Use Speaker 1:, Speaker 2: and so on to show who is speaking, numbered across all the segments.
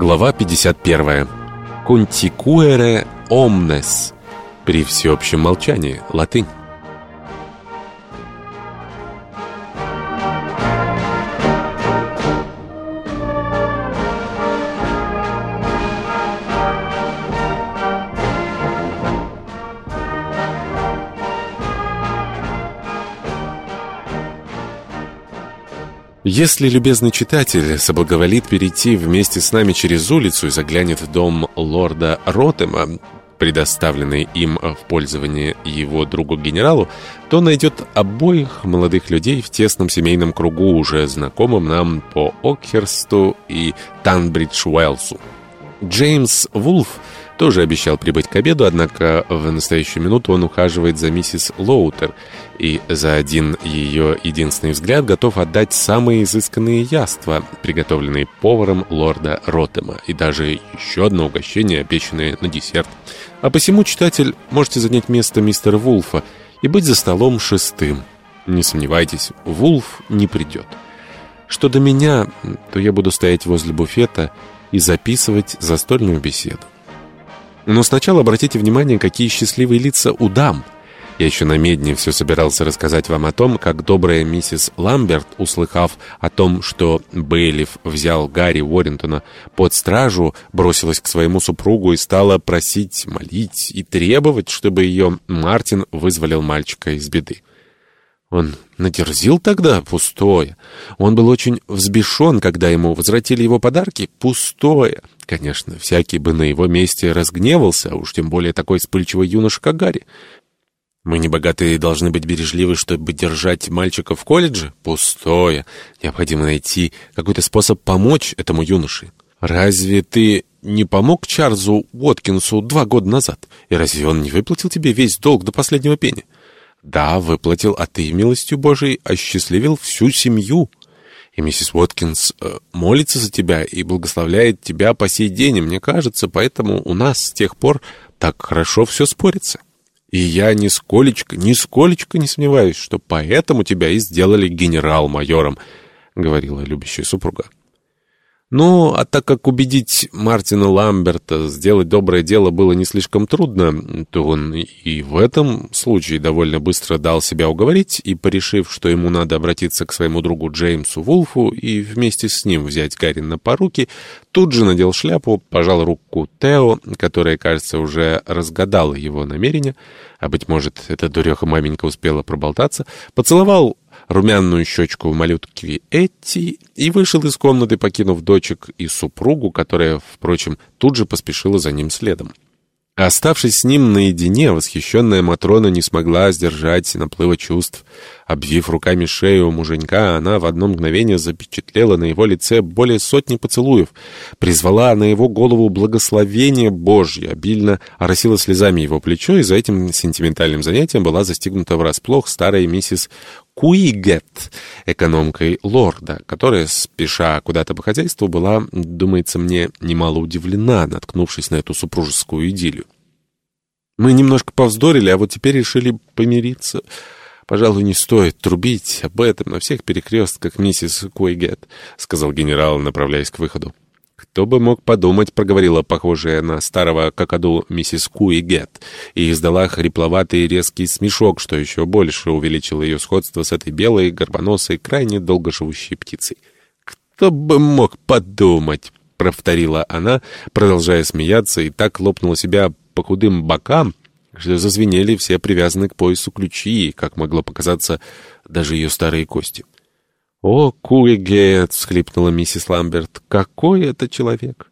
Speaker 1: Глава 51. Кунтикуэре омнес. При всеобщем молчании. Латынь. Если любезный читатель соблаговолит перейти вместе с нами через улицу и заглянет в дом лорда Ротема, предоставленный им в пользование его другу-генералу, то найдет обоих молодых людей в тесном семейном кругу, уже знакомым нам по Окхерсту и Танбридж-Уэлсу. Джеймс Вулф тоже обещал прибыть к обеду, однако в настоящую минуту он ухаживает за миссис Лоутер и за один ее единственный взгляд готов отдать самые изысканные яства, приготовленные поваром лорда Ротема, и даже еще одно угощение, обещанное на десерт. А посему, читатель, можете занять место мистера Вулфа и быть за столом шестым. Не сомневайтесь, Вулф не придет. Что до меня, то я буду стоять возле буфета и записывать застольную беседу. Но сначала обратите внимание, какие счастливые лица у дам. Я еще на медне все собирался рассказать вам о том, как добрая миссис Ламберт, услыхав о том, что Бейлиф взял Гарри Уоррентона под стражу, бросилась к своему супругу и стала просить, молить и требовать, чтобы ее Мартин вызволил мальчика из беды. Он надерзил тогда? Пустое. Он был очень взбешен, когда ему возвратили его подарки? Пустое. Конечно, всякий бы на его месте разгневался, а уж тем более такой вспыльчивый юноша, как Гарри. Мы небогатые должны быть бережливы, чтобы держать мальчика в колледже? Пустое. Необходимо найти какой-то способ помочь этому юноше. Разве ты не помог Чарльзу Уоткинсу два года назад? И разве он не выплатил тебе весь долг до последнего пени? Да, выплатил, а ты, милостью Божией, осчастливил всю семью. И миссис Уоткинс э, молится за тебя и благословляет тебя по сей день, и мне кажется, поэтому у нас с тех пор так хорошо все спорится. И я нисколечко, нисколечко не сомневаюсь, что поэтому тебя и сделали генерал-майором, — говорила любящая супруга. Ну, а так как убедить Мартина Ламберта сделать доброе дело было не слишком трудно, то он и в этом случае довольно быстро дал себя уговорить и, порешив, что ему надо обратиться к своему другу Джеймсу Вулфу и вместе с ним взять Гарри на поруки, тут же надел шляпу, пожал руку Тео, которая, кажется, уже разгадала его намерение, а, быть может, эта дуреха маменька успела проболтаться, поцеловал румяную щечку малютки Этти и вышел из комнаты, покинув дочек и супругу, которая, впрочем, тут же поспешила за ним следом. Оставшись с ним наедине, восхищенная Матрона не смогла сдержать наплыва чувств. Обвив руками шею муженька, она в одно мгновение запечатлела на его лице более сотни поцелуев, призвала на его голову благословение Божье, обильно оросила слезами его плечо, и за этим сентиментальным занятием была застигнута врасплох старая миссис Куигет, экономкой лорда, которая, спеша куда-то по хозяйству, была, думается мне, немало удивлена, наткнувшись на эту супружескую идиллию. Мы немножко повздорили, а вот теперь решили помириться. Пожалуй, не стоит трубить об этом на всех перекрестках, миссис Куигет, — сказал генерал, направляясь к выходу. «Кто бы мог подумать», — проговорила похожая на старого какаду миссис Куигет, и издала хрипловатый резкий смешок, что еще больше увеличило ее сходство с этой белой, горбоносой, крайне долгоживущей птицей. «Кто бы мог подумать», — повторила она, продолжая смеяться, и так лопнула себя по худым бокам, что зазвенели все привязанные к поясу ключи, как могло показаться, даже ее старые кости. «О, Куигет!» — всхлипнула миссис Ламберт. «Какой это человек!»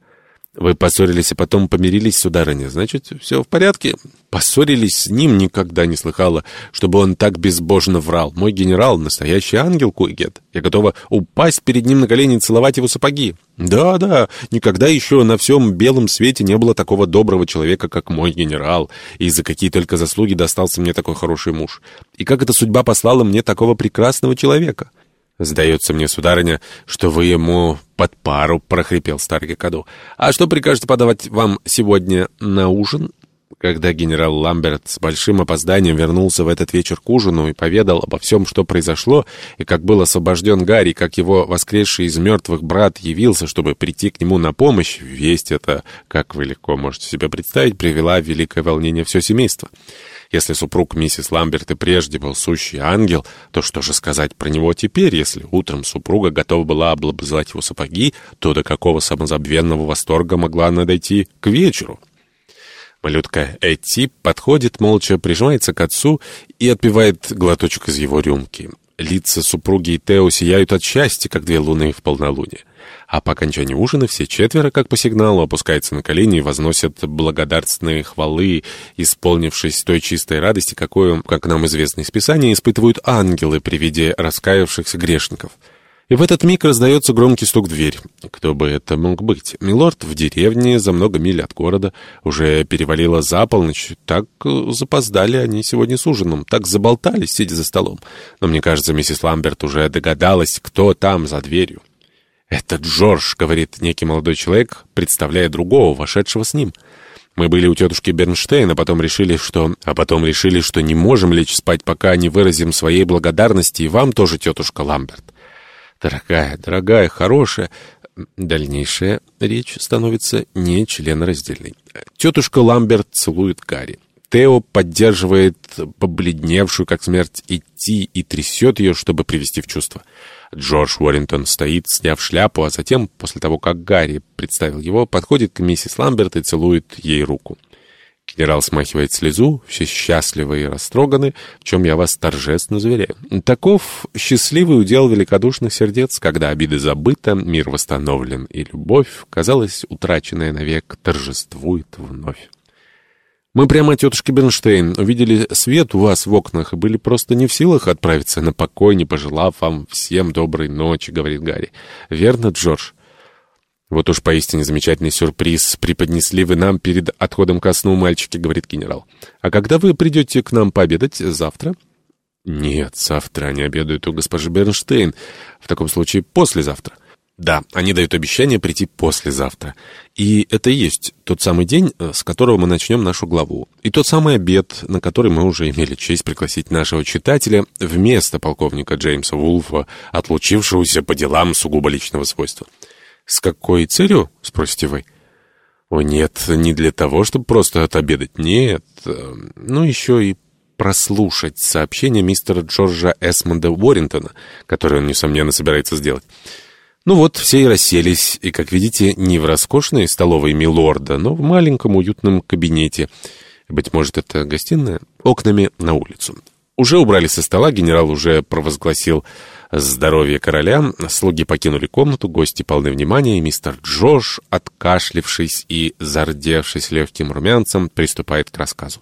Speaker 1: «Вы поссорились и потом помирились, сударыня. Значит, все в порядке?» «Поссорились с ним никогда не слыхала, чтобы он так безбожно врал. Мой генерал — настоящий ангел, Куигет. Я готова упасть перед ним на колени и целовать его сапоги. Да-да, никогда еще на всем белом свете не было такого доброго человека, как мой генерал, и за какие только заслуги достался мне такой хороший муж. И как эта судьба послала мне такого прекрасного человека?» «Сдается мне, сударыня, что вы ему под пару», — прохрипел старый Кокоду. «А что прикажете подавать вам сегодня на ужин?» Когда генерал Ламберт с большим опозданием вернулся в этот вечер к ужину и поведал обо всем, что произошло, и как был освобожден Гарри, как его воскресший из мертвых брат явился, чтобы прийти к нему на помощь, весть эта, как вы легко можете себе представить, привела в великое волнение все семейство. Если супруг миссис Ламберт и прежде был сущий ангел, то что же сказать про него теперь, если утром супруга готова была облобызать его сапоги, то до какого самозабвенного восторга могла она дойти к вечеру? Малютка Эти подходит, молча прижимается к отцу и отпивает глоточек из его рюмки. Лица супруги и Тео сияют от счастья, как две луны в полнолуние. А по окончании ужина все четверо, как по сигналу, опускаются на колени и возносят благодарственные хвалы, исполнившись той чистой радости, какую, как нам известно из Писания, испытывают ангелы при виде раскаявшихся грешников. И в этот миг раздается громкий стук в дверь. Кто бы это мог быть? Милорд в деревне, за много миль от города. Уже перевалило за полночь. Так э, запоздали они сегодня с ужином. Так заболтались, сидя за столом. Но мне кажется, миссис Ламберт уже догадалась, кто там за дверью. «Это Джордж», — говорит некий молодой человек, представляя другого, вошедшего с ним. Мы были у тетушки Бернштейна, потом решили, что... А потом решили, что не можем лечь спать, пока не выразим своей благодарности и вам тоже, тетушка Ламберт. Дорогая, дорогая, хорошая. Дальнейшая речь становится не членораздельной. Тетушка Ламберт целует Гарри. Тео поддерживает побледневшую, как смерть, идти и трясет ее, чтобы привести в чувство. Джордж Уоррингтон стоит, сняв шляпу, а затем, после того, как Гарри представил его, подходит к миссис Ламберт и целует ей руку. Генерал смахивает слезу, все счастливы и растроганы, в чем я вас торжественно заверяю. Таков счастливый удел великодушных сердец, когда обиды забыта, мир восстановлен, и любовь, казалось, утраченная навек, торжествует вновь. Мы прямо тетушки Бернштейн увидели свет у вас в окнах и были просто не в силах отправиться на покой, не пожелав вам всем доброй ночи, — говорит Гарри. Верно, Джордж? «Вот уж поистине замечательный сюрприз преподнесли вы нам перед отходом ко сну, мальчики», — говорит генерал. «А когда вы придете к нам пообедать? Завтра?» «Нет, завтра они обедают у госпожи Бернштейн. В таком случае послезавтра». «Да, они дают обещание прийти послезавтра. И это и есть тот самый день, с которого мы начнем нашу главу. И тот самый обед, на который мы уже имели честь пригласить нашего читателя вместо полковника Джеймса Вулфа, отлучившегося по делам сугубо личного свойства». «С какой целью?» — спросите вы. «О, нет, не для того, чтобы просто отобедать. Нет. Э, ну, еще и прослушать сообщение мистера Джорджа Эсмонда Уоррентона, которое он, несомненно, собирается сделать». Ну вот, все и расселись, и, как видите, не в роскошной столовой милорда, но в маленьком уютном кабинете. Быть может, это гостиная? Окнами на улицу. Уже убрали со стола, генерал уже провозгласил здоровье короля, слуги покинули комнату, гости полны внимания, и мистер Джош, откашлившись и зардевшись легким румянцем, приступает к рассказу.